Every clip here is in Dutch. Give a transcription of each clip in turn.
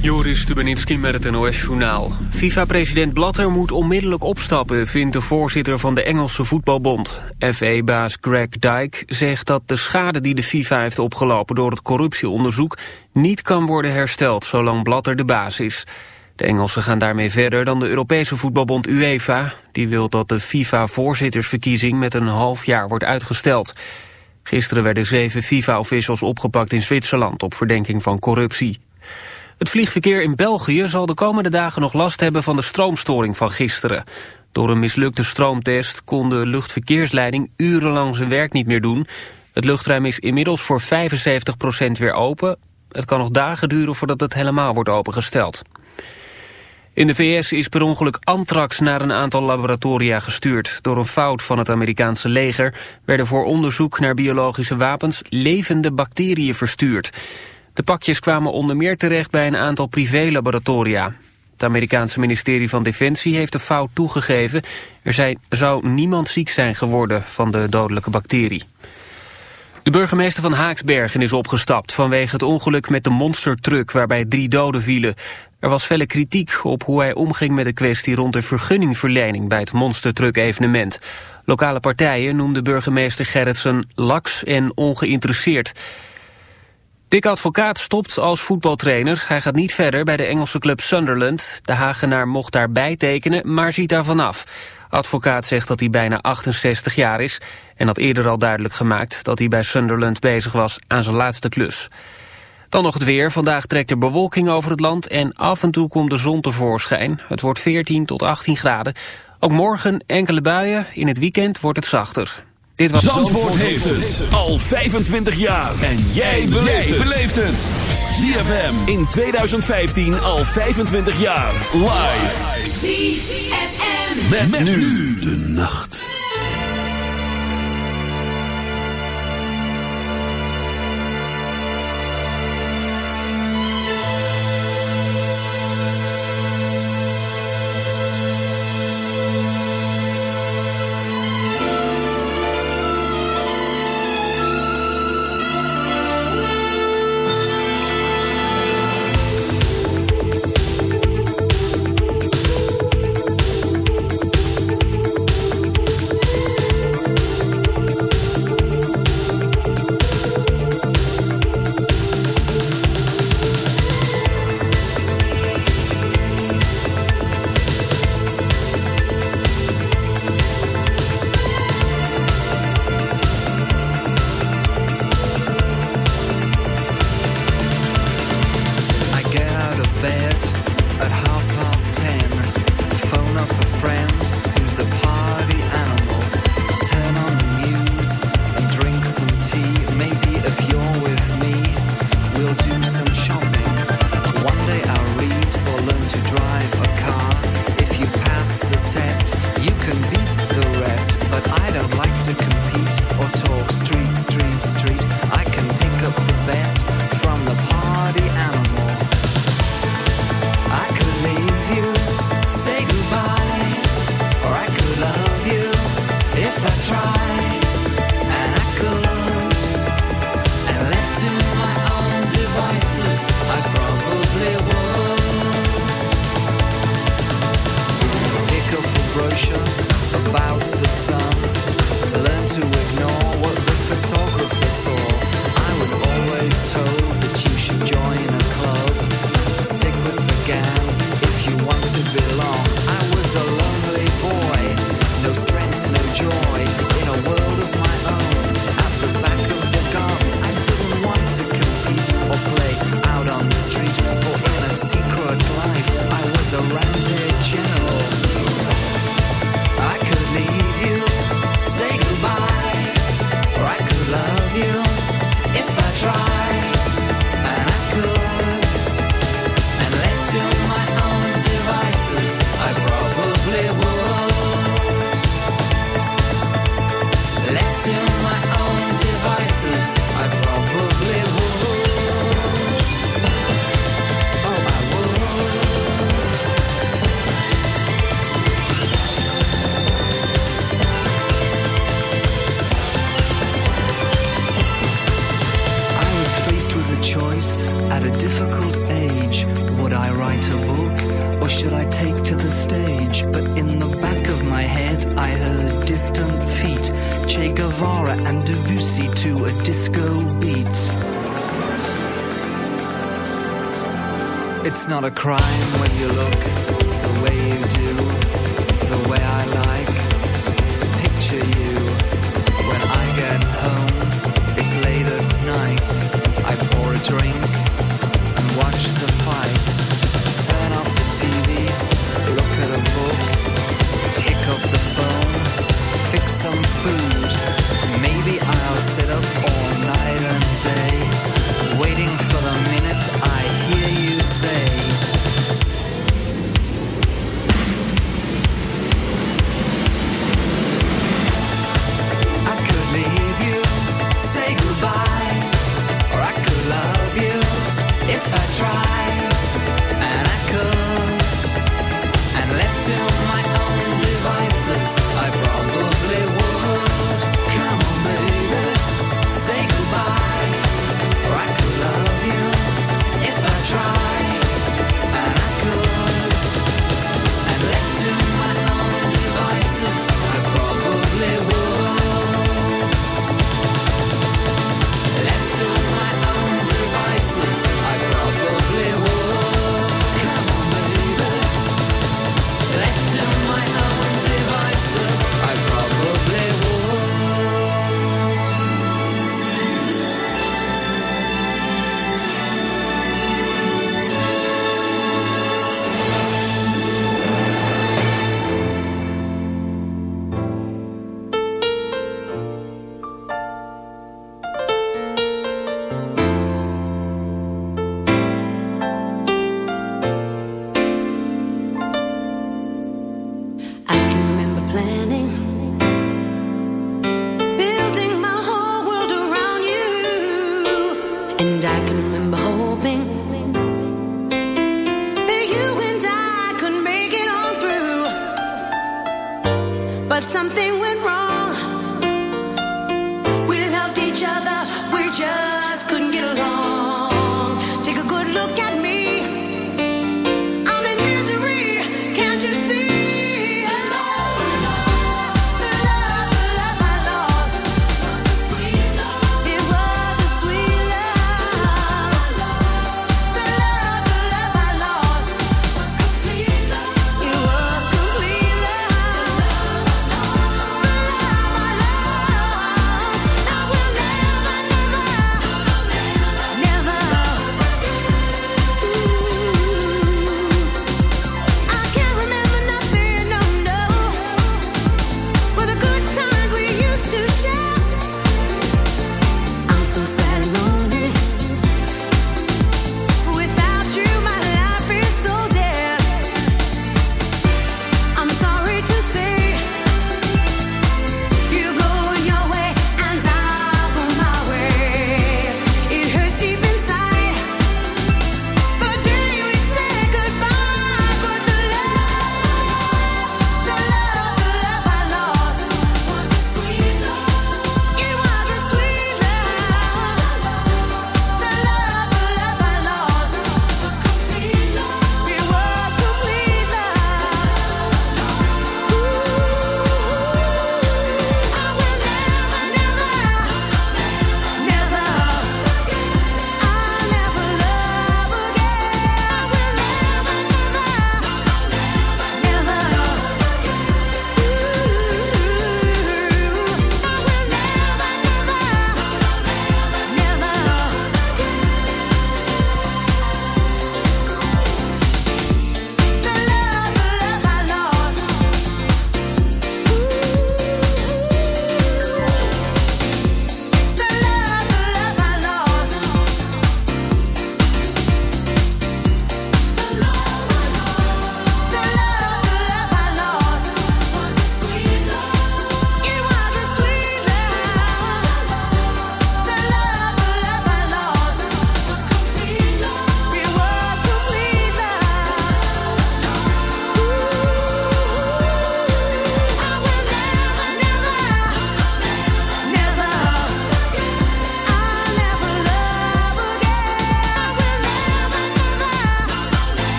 Joris Stubenitski met het NOS-journaal. FIFA-president Blatter moet onmiddellijk opstappen... vindt de voorzitter van de Engelse voetbalbond. FA-baas Greg Dyke zegt dat de schade die de FIFA heeft opgelopen... door het corruptieonderzoek niet kan worden hersteld... zolang Blatter de baas is. De Engelsen gaan daarmee verder dan de Europese voetbalbond UEFA. Die wil dat de FIFA-voorzittersverkiezing met een half jaar wordt uitgesteld. Gisteren werden zeven FIFA-officials opgepakt in Zwitserland... op verdenking van corruptie. Het vliegverkeer in België zal de komende dagen nog last hebben van de stroomstoring van gisteren. Door een mislukte stroomtest kon de luchtverkeersleiding urenlang zijn werk niet meer doen. Het luchtruim is inmiddels voor 75% weer open. Het kan nog dagen duren voordat het helemaal wordt opengesteld. In de VS is per ongeluk anthrax naar een aantal laboratoria gestuurd. Door een fout van het Amerikaanse leger werden voor onderzoek naar biologische wapens levende bacteriën verstuurd. De pakjes kwamen onder meer terecht bij een aantal privélaboratoria. Het Amerikaanse ministerie van Defensie heeft de fout toegegeven. Er zijn, zou niemand ziek zijn geworden van de dodelijke bacterie. De burgemeester van Haaksbergen is opgestapt vanwege het ongeluk met de monstertruck waarbij drie doden vielen. Er was felle kritiek op hoe hij omging met de kwestie rond de vergunningverlening bij het monstertruck evenement. Lokale partijen noemden burgemeester Gerritsen laks en ongeïnteresseerd. Dick Advocaat stopt als voetbaltrainer. Hij gaat niet verder bij de Engelse club Sunderland. De Hagenaar mocht daarbij tekenen, maar ziet daarvan af. Advocaat zegt dat hij bijna 68 jaar is... en had eerder al duidelijk gemaakt dat hij bij Sunderland bezig was aan zijn laatste klus. Dan nog het weer. Vandaag trekt er bewolking over het land en af en toe komt de zon tevoorschijn. Het wordt 14 tot 18 graden. Ook morgen enkele buien. In het weekend wordt het zachter. Dit was Zandvoort, heeft het al 25 jaar. En jij beleeft het. ZFM in 2015 al 25 jaar. Live. ZFM. met nu de nacht. Some food.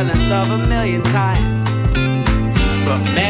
Fell in love a million times, but man,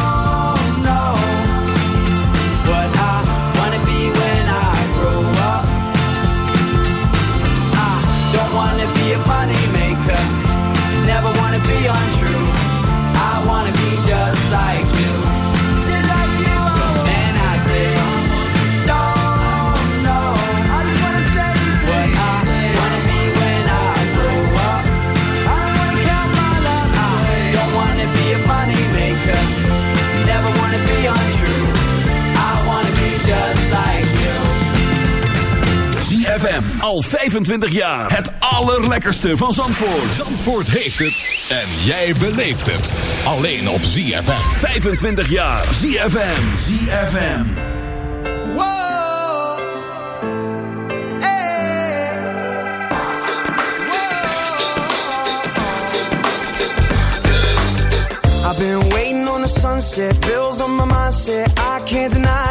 al 25 jaar. Het allerlekkerste van Zandvoort. Zandvoort heeft het en jij beleeft het. Alleen op ZFM. 25 jaar. ZFM. ZFM. Whoa. I've been waiting on the sunset, bills on my mindset. I can't deny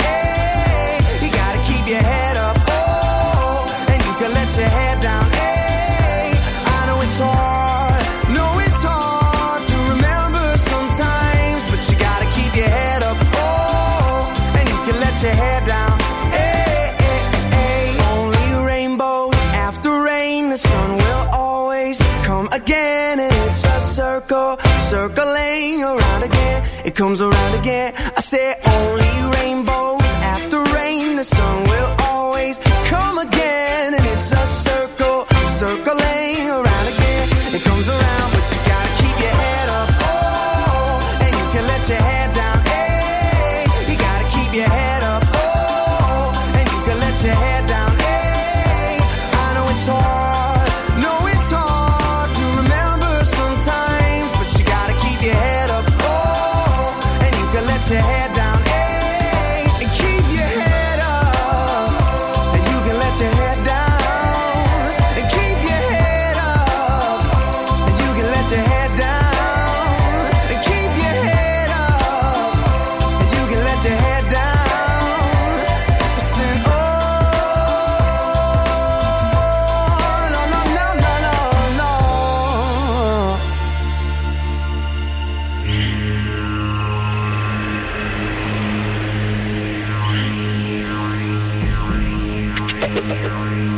Scary.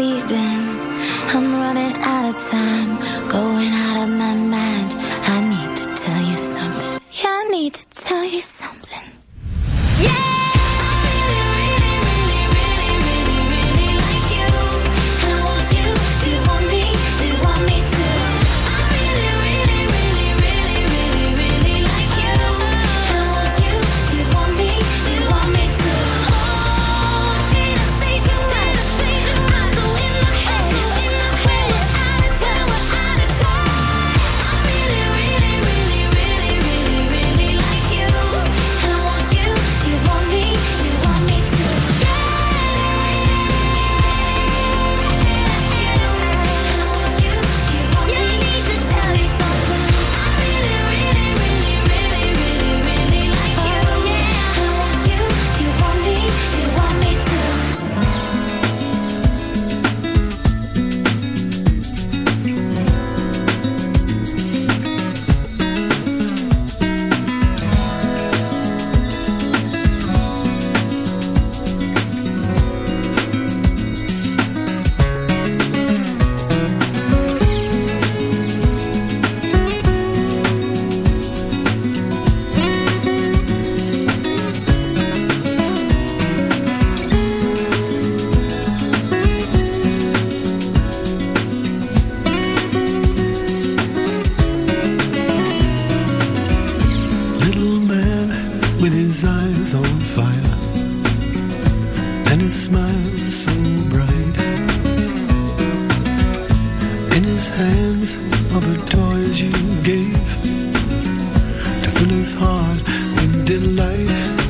leaving. I'm running out of time, going out of my mind. I need to tell you something. Yeah, I need to tell you something. on in delight.